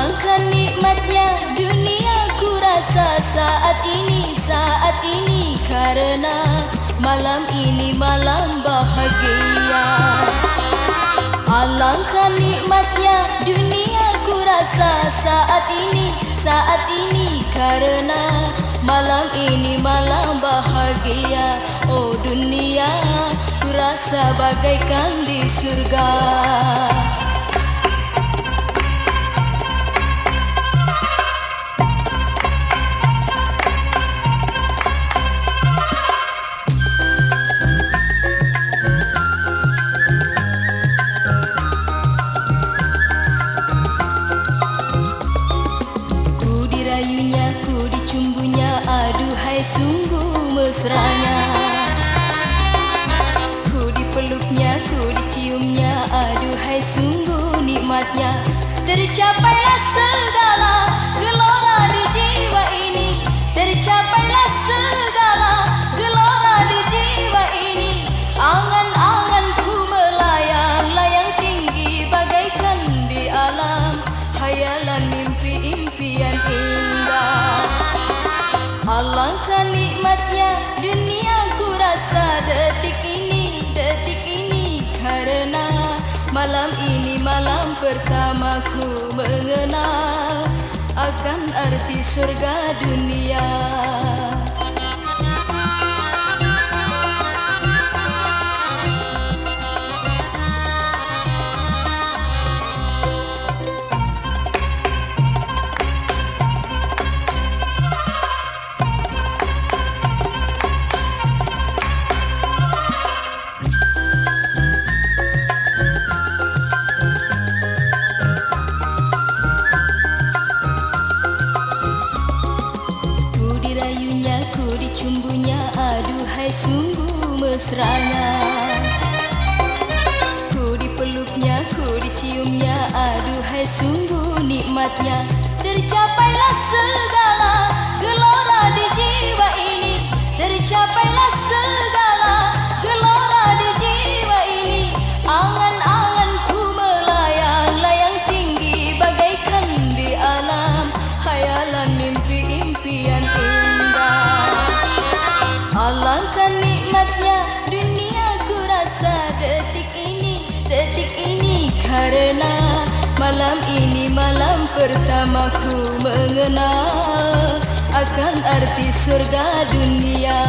Alangkah nikmatnya dunia ku rasa saat ini saat ini karena malam ini malam bahagia. Alangkah nikmatnya dunia ku rasa saat ini saat ini karena malam ini malam bahagia. Oh dunia ku rasa bagaikan di surga Aduhai sungguh mesranya. Ku dipeluknya, ku diciumnya Aduhai sungguh nikmatnya. Tercapailah Alangkah nikmatnya dunia ku rasa detik ini, detik ini. Karena malam ini malam pertama ku mengenal Akan arti surga dunia mesranya Ku dipeluknya, ku diciumnya Aduhai sungguh nikmatnya. Tercapailah segala Karena malam ini malam pertama ku mengenal Akan arti surga dunia